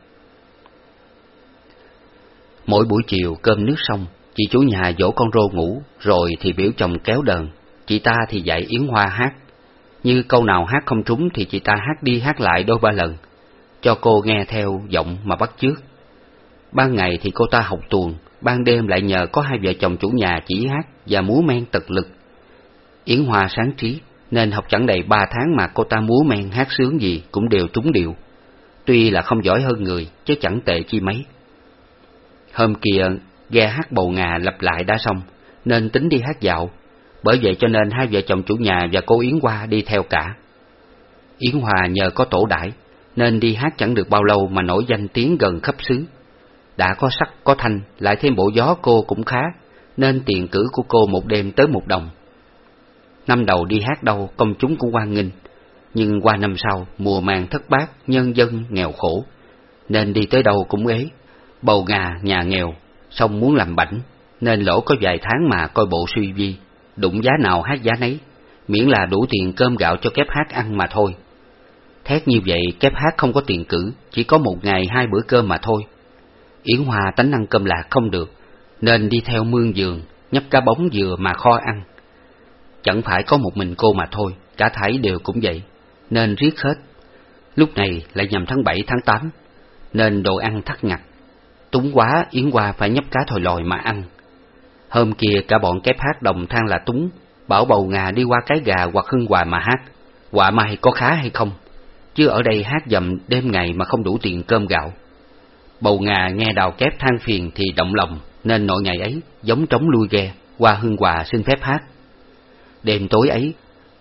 Mỗi buổi chiều cơm nước xong, chị chủ nhà dỗ con rô ngủ, rồi thì biểu chồng kéo đờn, chị ta thì dạy Yến Hoa hát. Như câu nào hát không trúng thì chị ta hát đi hát lại đôi ba lần, cho cô nghe theo giọng mà bắt chước. Ban ngày thì cô ta học tuồng, ban đêm lại nhờ có hai vợ chồng chủ nhà chỉ hát và múa men tật lực. Yến Hoa sáng trí, nên học chẳng đầy ba tháng mà cô ta múa men hát sướng gì cũng đều trúng điệu. Tuy là không giỏi hơn người, chứ chẳng tệ chi mấy. Hôm kia, ghe hát bầu ngà lặp lại đã xong, nên tính đi hát dạo. Bởi vậy cho nên hai vợ chồng chủ nhà và cô Yến Hoa đi theo cả. Yến Hoa nhờ có tổ đãi, nên đi hát chẳng được bao lâu mà nổi danh tiếng gần khắp xứ. Đã có sắc, có thanh, lại thêm bộ gió cô cũng khá, nên tiền cử của cô một đêm tới một đồng. Năm đầu đi hát đâu, công chúng cũng quan nghênh, nhưng qua năm sau, mùa màng thất bát, nhân dân nghèo khổ, nên đi tới đâu cũng ế. Bầu ngà, nhà nghèo, xong muốn làm bảnh, nên lỗ có vài tháng mà coi bộ suy vi, đụng giá nào hát giá nấy, miễn là đủ tiền cơm gạo cho kép hát ăn mà thôi. Thét như vậy kép hát không có tiền cử, chỉ có một ngày hai bữa cơm mà thôi. Yến Hoa tánh ăn cơm lạc không được, nên đi theo mương giường, nhấp cá bóng dừa mà kho ăn. Chẳng phải có một mình cô mà thôi, cả thảy đều cũng vậy, nên riết hết. Lúc này lại nhằm tháng bảy tháng tám, nên đồ ăn thắt ngặt. Túng quá, Yến Hoa phải nhấp cá thòi lòi mà ăn. Hôm kia cả bọn kép hát đồng than là túng, bảo bầu ngà đi qua cái gà hoặc hưng hòa mà hát, quả mai có khá hay không, chứ ở đây hát dầm đêm ngày mà không đủ tiền cơm gạo. Bầu ngà nghe đào kép than phiền thì động lòng, nên nội ngày ấy giống trống lui ghe, qua hưng hòa xin phép hát. Đêm tối ấy,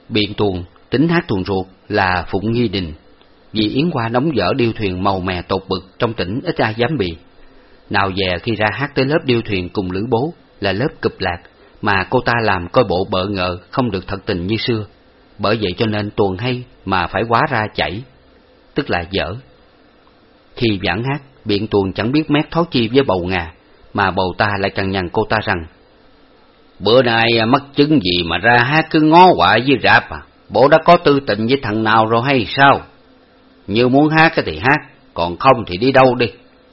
biện tuồng, tính hát tuồng ruột là Phụng Nghi Đình, vì Yến Hoa đóng dở điêu thuyền màu mè tột bực trong tỉnh ít ai dám bị. Nào về khi ra hát tới lớp điêu thuyền cùng lữ bố là lớp cụp lạc, mà cô ta làm coi bộ bợ ngợ không được thật tình như xưa. Bởi vậy cho nên tuồng hay mà phải quá ra chảy, tức là dở. Khi giảng hát, biện tuồng chẳng biết mét tháo chi với bầu ngà, mà bầu ta lại cằn nhằn cô ta rằng Bữa nay mất chứng gì mà ra hát cứ ngó quạ với rạp à? Bộ đã có tư tình với thằng nào rồi hay sao? Như muốn hát thì hát, còn không thì đi đâu đi.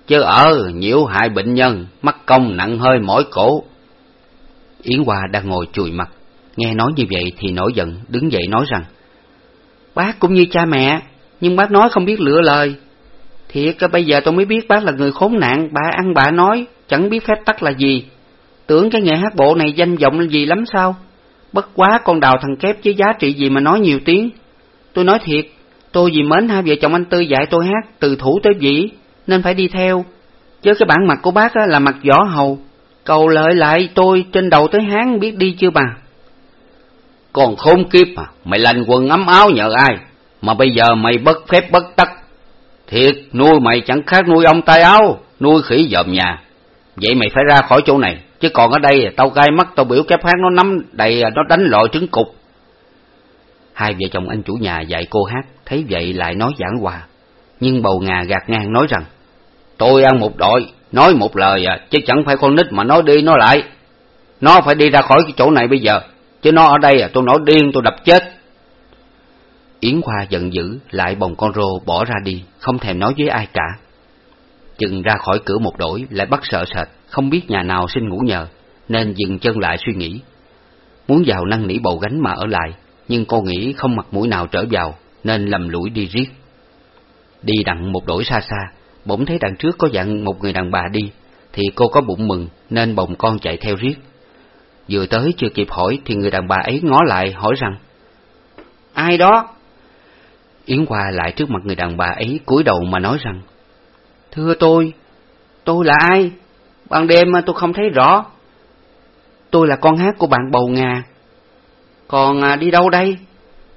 Chứ ở nhiễu hại bệnh nhân, mắc công nặng hơi mỏi cổ. Yến Hoa đang ngồi chùi mặt, nghe nói như vậy thì nổi giận, đứng dậy nói rằng Bác cũng như cha mẹ, nhưng bác nói không biết lựa lời. Thiệt bây giờ tôi mới biết bác là người khốn nạn, bà ăn bà nói, chẳng biết phép tắc là gì. Tưởng cái nghề hát bộ này danh vọng là gì lắm sao? Bất quá con đào thằng kép chứ giá trị gì mà nói nhiều tiếng. Tôi nói thiệt, tôi vì mến hai vợ chồng anh Tư dạy tôi hát từ thủ tới dĩ, nên phải đi theo. Chứ cái bản mặt của bác là mặt võ hầu, cầu lợi lại tôi trên đầu tới hán biết đi chưa bà? Còn khốn kiếp à, mày lành quần ấm áo nhờ ai, mà bây giờ mày bất phép bất tắc. Thiệt, nuôi mày chẳng khác nuôi ông tay áo, nuôi khỉ dòm nhà. Vậy mày phải ra khỏi chỗ này, chứ còn ở đây tao gai mắt tao biểu cái hát nó nắm đầy nó đánh lội trứng cục. Hai vợ chồng anh chủ nhà dạy cô hát, thấy vậy lại nói giảng hòa. Nhưng bầu ngà gạt ngang nói rằng, tôi ăn một đội, nói một lời à, chứ chẳng phải con nít mà nói đi nói lại. Nó phải đi ra khỏi cái chỗ này bây giờ, chứ nó ở đây à, tôi nổi điên tôi đập chết. Yến Khoa giận dữ, lại bồng con rô bỏ ra đi, không thèm nói với ai cả. Chừng ra khỏi cửa một đổi, lại bắt sợ sệt, không biết nhà nào xin ngủ nhờ, nên dừng chân lại suy nghĩ. Muốn vào năn nỉ bầu gánh mà ở lại, nhưng cô nghĩ không mặt mũi nào trở vào, nên lầm lũi đi riết. Đi đặng một đổi xa xa, bỗng thấy đằng trước có dặn một người đàn bà đi, thì cô có bụng mừng nên bồng con chạy theo riết. Vừa tới chưa kịp hỏi thì người đàn bà ấy ngó lại hỏi rằng Ai đó? Yến Hoa lại trước mặt người đàn bà ấy cúi đầu mà nói rằng Thưa tôi, tôi là ai? Ban đêm tôi không thấy rõ. Tôi là con hát của bạn bầu ngà. Còn à, đi đâu đây?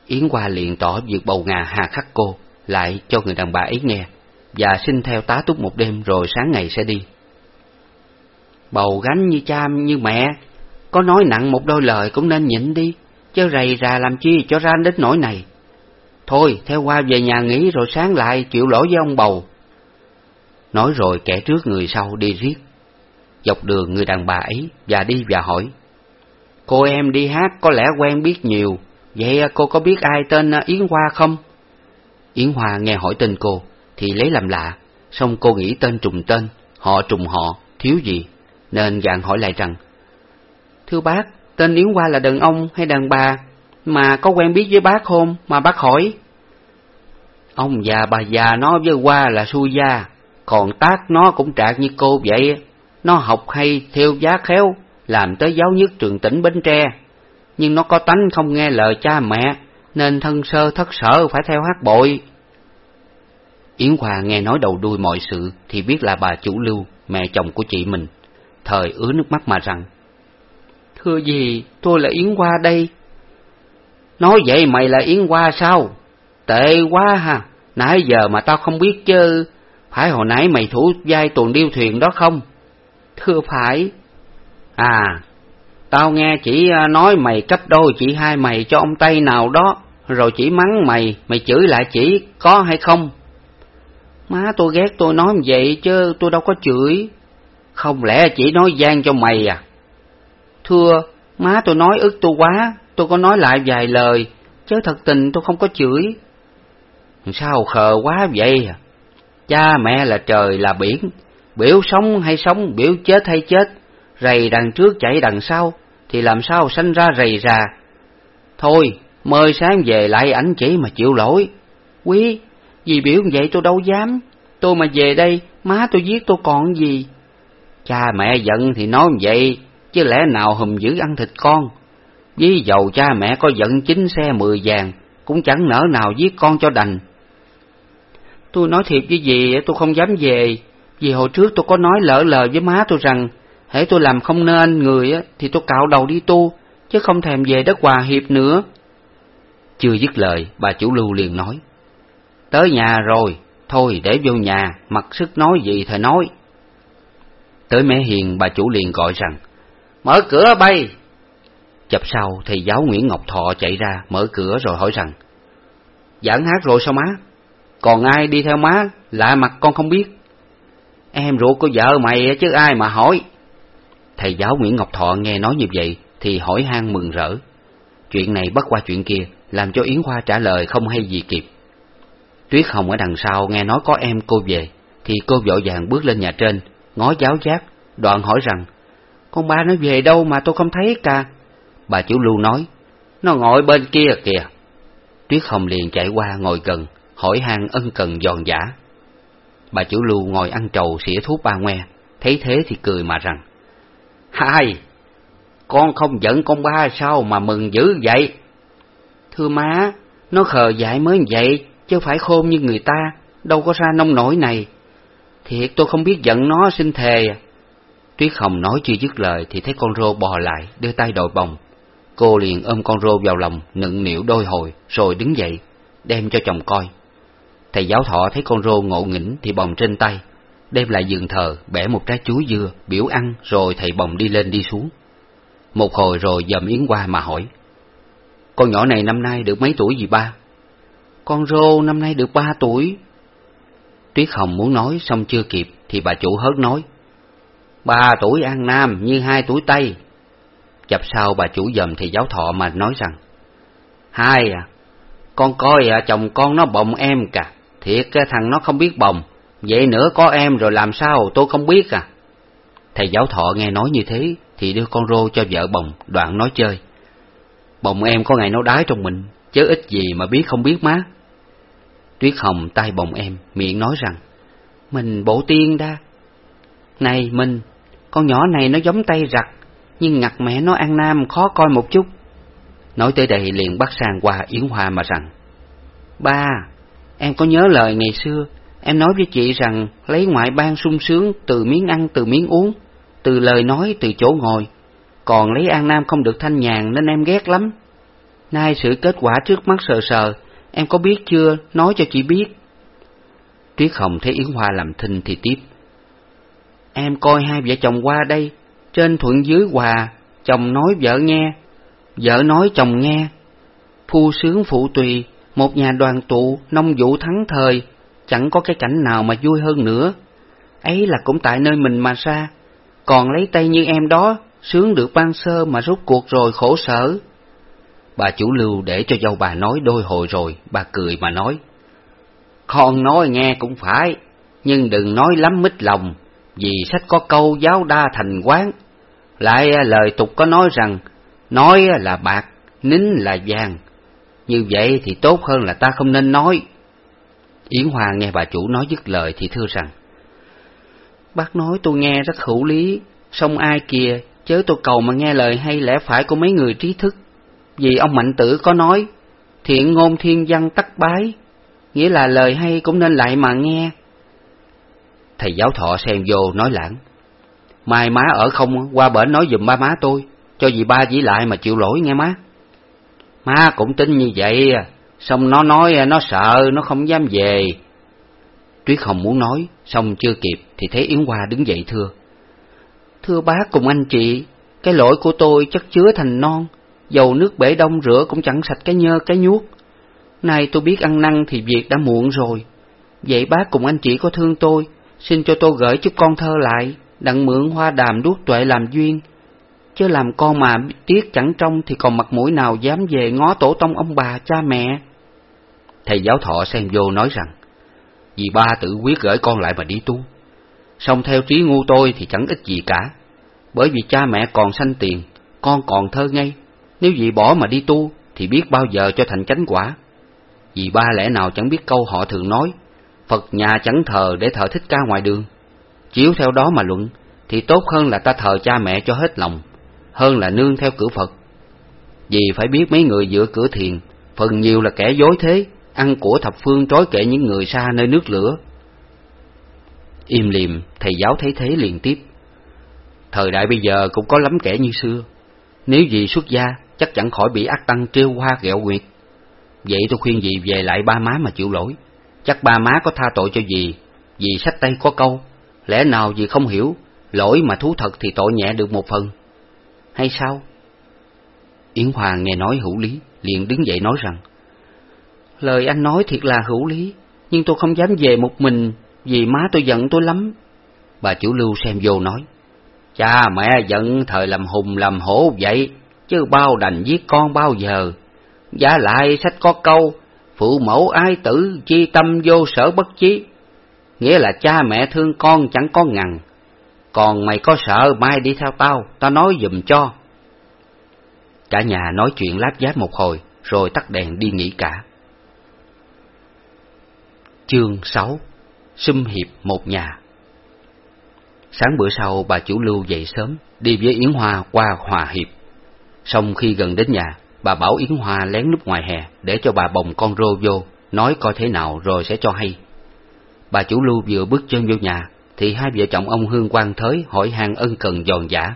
Yến Hoa liền tỏ việc bầu ngà hà khắc cô lại cho người đàn bà ấy nghe và xin theo tá túc một đêm rồi sáng ngày sẽ đi. Bầu gánh như cha như mẹ, có nói nặng một đôi lời cũng nên nhịn đi, chứ rầy ra làm chi cho ra đến nỗi này. Thôi, theo qua về nhà nghỉ rồi sáng lại chịu lỗi với ông bầu. Nói rồi kẻ trước người sau đi riết. Dọc đường người đàn bà ấy và đi và hỏi. Cô em đi hát có lẽ quen biết nhiều, vậy cô có biết ai tên Yến Hoa không? Yến Hoa nghe hỏi tên cô, thì lấy làm lạ, xong cô nghĩ tên trùng tên, họ trùng họ, thiếu gì, nên gạn hỏi lại rằng. Thưa bác, tên Yến Hoa là đàn ông hay đàn bà, mà có quen biết với bác không mà bác hỏi? Ông già bà già nói với Hoa là su gia, còn tác nó cũng trạc như cô vậy, nó học hay theo giá khéo, làm tới giáo nhất trường tỉnh Bến Tre, nhưng nó có tánh không nghe lời cha mẹ, nên thân sơ thất sở phải theo hát bội. Yến Hòa nghe nói đầu đuôi mọi sự thì biết là bà chủ lưu, mẹ chồng của chị mình, thời ứa nước mắt mà rằng. Thưa gì, tôi là Yến Hoa đây. Nói vậy mày là Yến Hoa sao? Tệ quá ha, nãy giờ mà tao không biết chứ, phải hồi nãy mày thủ vai tuần điêu thuyền đó không? Thưa phải. À, tao nghe chỉ à, nói mày cấp đôi chị hai mày cho ông Tây nào đó, rồi chỉ mắng mày, mày chửi lại chỉ có hay không? Má tôi ghét tôi nói vậy chứ tôi đâu có chửi. Không lẽ chỉ nói gian cho mày à? Thưa, má tôi nói ức tôi quá, tôi có nói lại vài lời, chứ thật tình tôi không có chửi. Sao khờ quá vậy à? Cha mẹ là trời là biển, biểu sống hay sống, biểu chết hay chết, rầy đằng trước chạy đằng sau, thì làm sao sanh ra rầy rà. Thôi, mời sáng về lại ảnh chỉ mà chịu lỗi. Quý, vì biểu vậy tôi đâu dám, tôi mà về đây, má tôi giết tôi còn gì. Cha mẹ giận thì nói vậy, chứ lẽ nào hùm dữ ăn thịt con. Ví dầu cha mẹ có giận chín xe mười vàng, cũng chẳng nỡ nào giết con cho đành. Tôi nói thiệt với dì, tôi không dám về, vì hồi trước tôi có nói lỡ lời với má tôi rằng, hễ tôi làm không nên người thì tôi cạo đầu đi tu, chứ không thèm về đất hòa hiệp nữa. Chưa dứt lời, bà chủ lưu liền nói. Tới nhà rồi, thôi để vô nhà, mặc sức nói gì thì nói. Tới mẹ hiền, bà chủ liền gọi rằng, mở cửa bay. Chập sau, thì giáo Nguyễn Ngọc Thọ chạy ra, mở cửa rồi hỏi rằng, Giảng hát rồi sao má? Còn ai đi theo má, lạ mặt con không biết. Em ruột của vợ mày chứ ai mà hỏi. Thầy giáo Nguyễn Ngọc Thọ nghe nói như vậy thì hỏi han mừng rỡ. Chuyện này bắt qua chuyện kia, làm cho Yến Hoa trả lời không hay gì kịp. Tuyết Hồng ở đằng sau nghe nói có em cô về, thì cô vội vàng bước lên nhà trên, ngó giáo giác, đoạn hỏi rằng, Con ba nó về đâu mà tôi không thấy cả. Bà chủ lưu nói, nó ngồi bên kia kìa. Tuyết Hồng liền chạy qua ngồi gần, hỏi han ân cần giòn giả. Bà chủ lưu ngồi ăn trầu xỉa thuốc ba ngoe, thấy thế thì cười mà rằng, Hai, con không giận con ba sao mà mừng dữ vậy? Thưa má, nó khờ dại mới vậy, chứ phải khôn như người ta, đâu có ra nông nổi này. Thiệt tôi không biết giận nó xin thề. Tuyết Hồng nói chưa dứt lời thì thấy con rô bò lại, đưa tay đội bồng. Cô liền ôm con rô vào lòng, nựng nịu đôi hồi, rồi đứng dậy, đem cho chồng coi. Thầy giáo thọ thấy con rô ngộ nghĩnh thì bồng trên tay, đem lại giường thờ, bẻ một trái chuối dưa, biểu ăn, rồi thầy bồng đi lên đi xuống. Một hồi rồi dầm Yến qua mà hỏi, con nhỏ này năm nay được mấy tuổi gì ba? Con rô năm nay được ba tuổi. Tuyết Hồng muốn nói xong chưa kịp thì bà chủ hớt nói. Ba tuổi An Nam như hai tuổi Tây. Chập sau bà chủ dầm thì giáo thọ mà nói rằng. Hai à, con coi à, chồng con nó bồng em cả, thiệt cái thằng nó không biết bồng, vậy nữa có em rồi làm sao tôi không biết à. Thầy giáo thọ nghe nói như thế thì đưa con rô cho vợ bồng, đoạn nói chơi. Bồng em có ngày nó đái trong mình, chớ ít gì mà biết không biết má. Tuyết Hồng tay bồng em, miệng nói rằng, Mình bộ tiên đa. Này mình, con nhỏ này nó giống tay rặt, nhưng ngặt mẹ nó ăn nam khó coi một chút. Nói tới đây liền bắt sang qua Yến Hoa mà rằng, Ba, em có nhớ lời ngày xưa, Em nói với chị rằng lấy ngoại ban sung sướng từ miếng ăn từ miếng uống, từ lời nói từ chỗ ngồi, còn lấy An Nam không được thanh nhàn nên em ghét lắm. Nay sự kết quả trước mắt sờ sờ, em có biết chưa, nói cho chị biết. Tuyết Hồng thấy Yến Hoa làm thinh thì tiếp. Em coi hai vợ chồng qua đây, trên thuận dưới hòa, chồng nói vợ nghe, vợ nói chồng nghe. Phu sướng phụ tùy, một nhà đoàn tụ, nông vụ thắng thời, chẳng có cái cảnh nào mà vui hơn nữa. Ấy là cũng tại nơi mình mà ra, còn lấy tay như em đó, sướng được ban sơ mà rút cuộc rồi khổ sở. Bà chủ lưu để cho dâu bà nói đôi hồi rồi, bà cười mà nói. Con nói nghe cũng phải, nhưng đừng nói lắm mít lòng, vì sách có câu giáo đa thành quán. Lại à, lời tục có nói rằng, nói à, là bạc, nín là vàng. Như vậy thì tốt hơn là ta không nên nói. Yến Hoa nghe bà chủ nói dứt lời thì thưa rằng, Bác nói tôi nghe rất hữu lý, song ai kìa, chớ tôi cầu mà nghe lời hay lẽ phải của mấy người trí thức. Vì ông Mạnh Tử có nói, thiện ngôn thiên văn tắc bái, nghĩa là lời hay cũng nên lại mà nghe. Thầy giáo thọ xem vô nói lãng, mai má ở không qua bển nói giùm ba má tôi, cho dì ba dĩ lại mà chịu lỗi nghe má. Má cũng tính như vậy, xong nó nói nó sợ, nó không dám về. Tuyết hồng muốn nói, xong chưa kịp thì thấy Yến Hoa đứng dậy thưa. Thưa bác cùng anh chị, cái lỗi của tôi chất chứa thành non, dầu nước bể đông rửa cũng chẳng sạch cái nhơ cái nhuốc. Nay tôi biết ăn năn thì việc đã muộn rồi. Vậy bác cùng anh chị có thương tôi, xin cho tôi gửi chút con thơ lại, đặng mượn hoa đàm đuốc tuệ làm duyên. Chứ làm con mà tiếc chẳng trong thì còn mặt mũi nào dám về ngó tổ tông ông bà cha mẹ. Thầy giáo thọ xem vô nói rằng, vì ba tự quyết gửi con lại mà đi tu. Xong theo trí ngu tôi thì chẳng ích gì cả, bởi vì cha mẹ còn sanh tiền, con còn thơ ngây. Nếu vị bỏ mà đi tu thì biết bao giờ cho thành chánh quả. Vì ba lẽ nào chẳng biết câu họ thường nói, Phật nhà chẳng thờ để thờ thích ca ngoài đường. Chiếu theo đó mà luận, thì tốt hơn là ta thờ cha mẹ cho hết lòng, hơn là nương theo cửa Phật. Vì phải biết mấy người giữa cửa thiền, phần nhiều là kẻ dối thế, ăn của thập phương trói kệ những người xa nơi nước lửa. Im liềm, thầy giáo thấy thế liền tiếp. Thời đại bây giờ cũng có lắm kẻ như xưa. Nếu gì xuất gia, chắc chẳng khỏi bị ác tăng trêu hoa ghẹo nguyệt. Vậy tôi khuyên dì về lại ba má mà chịu lỗi. Chắc ba má có tha tội cho dì, dì sách tay có câu. Lẽ nào dì không hiểu, lỗi mà thú thật thì tội nhẹ được một phần. Hay sao? Yến Hòa nghe nói hữu lý, liền đứng dậy nói rằng, Lời anh nói thiệt là hữu lý, nhưng tôi không dám về một mình, vì má tôi giận tôi lắm. Bà chủ lưu xem vô nói, Cha mẹ giận thời làm hùng làm hổ vậy, chứ bao đành giết con bao giờ. Giả lại sách có câu, phụ mẫu ái tử chi tâm vô sở bất chí. Nghĩa là cha mẹ thương con chẳng có ngằn. Còn mày có sợ mai đi theo tao, tao nói dùm cho. Cả nhà nói chuyện láp giáp một hồi, rồi tắt đèn đi nghỉ cả. Chương 6 Xâm hiệp một nhà Sáng bữa sau bà chủ lưu dậy sớm, đi với Yến Hoa qua Hòa Hiệp. Xong khi gần đến nhà, bà bảo Yến Hoa lén núp ngoài hè để cho bà bồng con rô vô, nói coi thế nào rồi sẽ cho hay. Bà chủ lưu vừa bước chân vô nhà, thì hai vợ chồng ông Hương Quang Thới hỏi han ân cần giòn giả.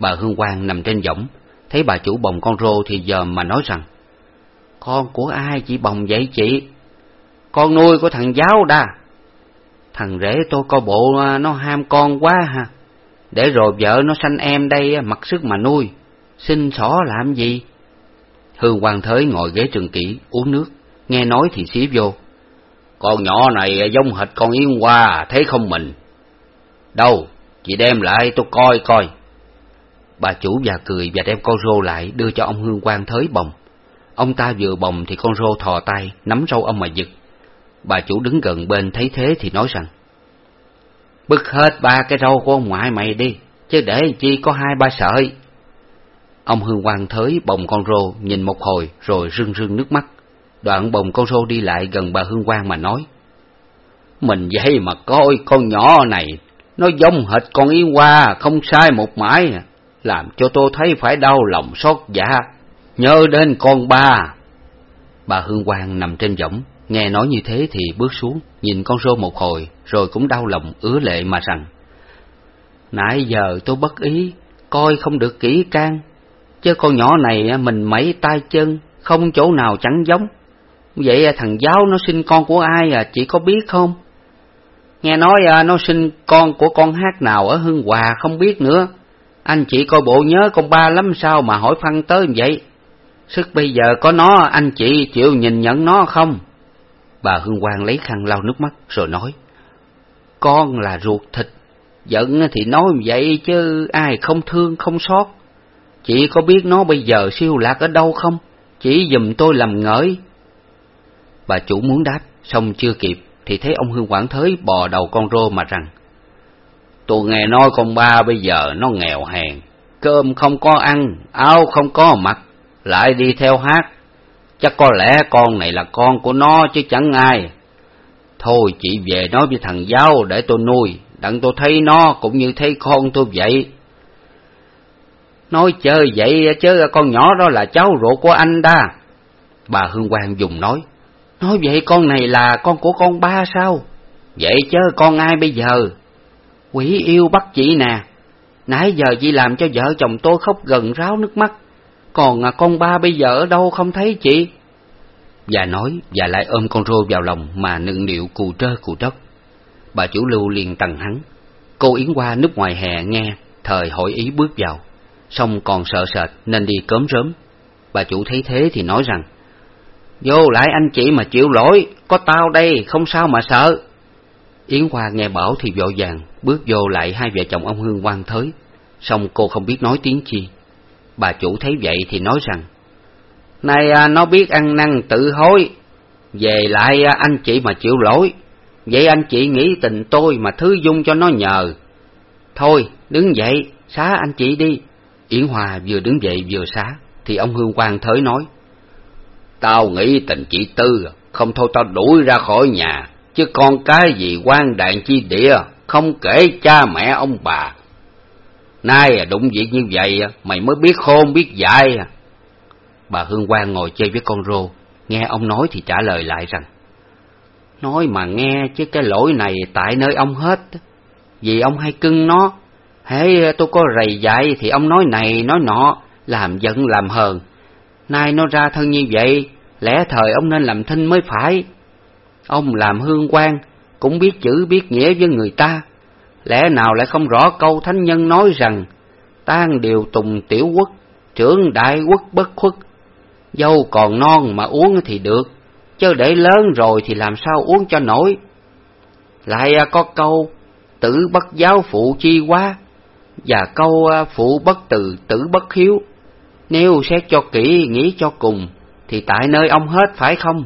Bà Hương Quang nằm trên võng, thấy bà chủ bồng con rô thì giờ mà nói rằng, Con của ai chị bồng vậy chị? Con nuôi của thằng giáo đa. Thằng rể tôi coi bộ à, nó ham con quá ha. Để rồi vợ nó sanh em đây à, mặc sức mà nuôi. Xin xỏ làm gì? Hương Quang Thới ngồi ghế trường kỷ uống nước, nghe nói thì xí vô. Con nhỏ này giống hệt con Yến Hoa, thấy không mình? Đâu, chị đem lại tôi coi coi. Bà chủ già cười và đem con rô lại đưa cho ông Hương Quang Thới bồng. Ông ta vừa bồng thì con rô thò tay, nắm râu ông mà giật. Bà chủ đứng gần bên thấy thế thì nói rằng, Bứt hết ba cái râu của ông ngoại mày đi, chứ để chi có hai ba sợi. Ông Hương Quang Thới bồng con rô nhìn một hồi rồi rưng rưng nước mắt. Đoạn bồng con rô đi lại gần bà Hương Quang mà nói. Mình vậy mà coi con nhỏ này, nó giống hệt con Yến Hoa, không sai một mãi, làm cho tôi thấy phải đau lòng xót dạ, nhớ đến con ba. Bà Hương Quang nằm trên võng, Nghe nói như thế thì bước xuống, nhìn con rô một hồi, rồi cũng đau lòng ứa lệ mà rằng. Nãy giờ tôi bất ý, coi không được kỹ can chứ con nhỏ này mình mấy tay chân, không chỗ nào chẳng giống. Vậy thằng giáo nó sinh con của ai à, chị có biết không? Nghe nói à, nó sinh con của con hát nào ở Hưng Hòa không biết nữa. Anh chị coi bộ nhớ con ba lắm sao mà hỏi phân tới vậy? Sức bây giờ có nó, anh chị chịu nhìn nhận nó không? Bà Hương Quang lấy khăn lau nước mắt rồi nói. Con là ruột thịt, giận thì nói vậy chứ ai không thương không xót. Chị có biết nó bây giờ siêu lạc ở đâu không? Chỉ dùm tôi làm ngợi. Bà chủ muốn đáp, xong chưa kịp, thì thấy ông Hương Quảng Thới bò đầu con rô mà rằng. Tôi nghe nói con ba bây giờ nó nghèo hèn, cơm không có ăn, áo không có mặc, lại đi theo hát. Chắc có lẽ con này là con của nó chứ chẳng ai. Thôi chị về nói với thằng giáo để tôi nuôi, đặng tôi thấy nó cũng như thấy con tôi vậy. Nói chơi vậy chứ con nhỏ đó là cháu ruột của anh đa. Bà Hương Quang dùng nói. Nói vậy con này là con của con ba sao? Vậy chứ con ai bây giờ? Quỷ yêu bắt chị nè. Nãy giờ chị làm cho vợ chồng tôi khóc gần ráo nước mắt. Còn à, con ba bây giờ ở đâu không thấy chị? Và nói và lại ôm con rô vào lòng mà nựng điệu cù trơ cù đất Bà chủ lưu liền tầng hắn. Cô Yến qua nước ngoài hè nghe, thời hỏi ý bước vào. Xong còn sợ sệt nên đi cớm rớm. Bà chủ thấy thế thì nói rằng, Vô lại anh chị mà chịu lỗi, có tao đây, không sao mà sợ. Yến Hoa nghe bảo thì vội vàng, bước vô lại hai vợ chồng ông Hương quan thới. Xong cô không biết nói tiếng chi. Bà chủ thấy vậy thì nói rằng, Này à, nó biết ăn năn tự hối, về lại à, anh chị mà chịu lỗi. Vậy anh chị nghĩ tình tôi mà thứ dung cho nó nhờ. Thôi, đứng dậy, xá anh chị đi. Yến Hoa vừa đứng dậy vừa xá, thì ông Hương Quang thới nói, Tao nghĩ tình chị Tư, không thôi tao đuổi ra khỏi nhà, chứ con cái gì quan đạn chi địa, không kể cha mẹ ông bà. Nay à, đụng việc như vậy, à, mày mới biết khôn biết dạy. À. Bà Hương Quang ngồi chơi với con rô, nghe ông nói thì trả lời lại rằng, Nói mà nghe chứ cái lỗi này tại nơi ông hết, vì ông hay cưng nó. Hễ tôi có rầy dạy thì ông nói này nói nọ, làm giận làm hờn, Nay nó ra thân như vậy, lẽ thời ông nên làm thinh mới phải. Ông làm hương quan, cũng biết chữ biết nghĩa với người ta. Lẽ nào lại không rõ câu thánh nhân nói rằng, tan điều tùng tiểu quốc, trưởng đại quốc bất khuất. Dâu còn non mà uống thì được, chứ để lớn rồi thì làm sao uống cho nổi. Lại à, có câu, tử bất giáo phụ chi quá, và câu à, phụ bất từ tử bất hiếu. Nếu xét cho kỹ, nghĩ cho cùng, thì tại nơi ông hết phải không?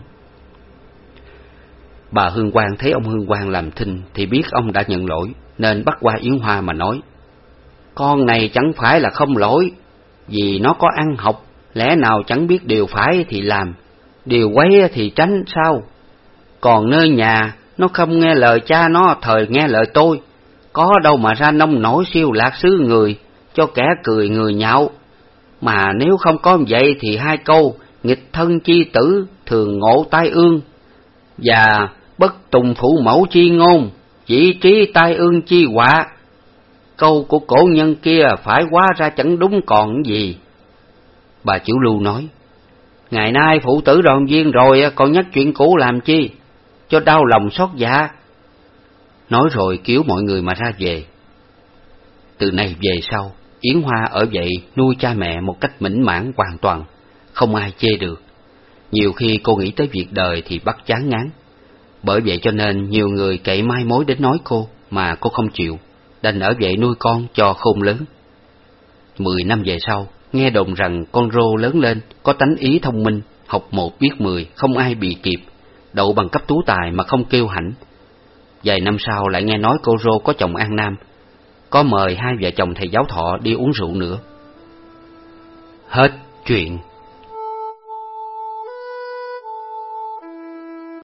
Bà Hương Quang thấy ông Hương Quang làm thinh thì biết ông đã nhận lỗi, nên bắt qua Yến Hoa mà nói. Con này chẳng phải là không lỗi, vì nó có ăn học, lẽ nào chẳng biết điều phải thì làm, điều quấy thì tránh sao? Còn nơi nhà, nó không nghe lời cha nó thời nghe lời tôi, có đâu mà ra nông nổi siêu lạc xứ người, cho kẻ cười người nhạo, mà nếu không có vậy thì hai câu nghịch thân chi tử thường ngộ tai ương. Và bất tùng phụ mẫu chi ngôn chỉ trí tai ương chi quả câu của cổ nhân kia phải quá ra chẳng đúng còn gì. Bà chủ lưu nói ngày nay phụ tử đoàn viên rồi còn nhắc chuyện cũ làm chi? Cho đau lòng xót dạ nói rồi cứu mọi người mà ra về từ nay về sau Yến Hoa ở vậy nuôi cha mẹ một cách mĩnh mãn hoàn toàn, không ai chê được. Nhiều khi cô nghĩ tới việc đời thì bắt chán ngán. Bởi vậy cho nên nhiều người cậy mai mối đến nói cô mà cô không chịu, đành ở vậy nuôi con cho khôn lớn. Mười năm về sau, nghe đồn rằng con rô lớn lên, có tánh ý thông minh, học một biết mười, không ai bị kịp, đậu bằng cấp tú tài mà không kêu hãnh. Vài năm sau lại nghe nói cô rô có chồng An Nam, có mời hai vợ chồng thầy giáo thọ đi uống rượu nữa. Hết chuyện.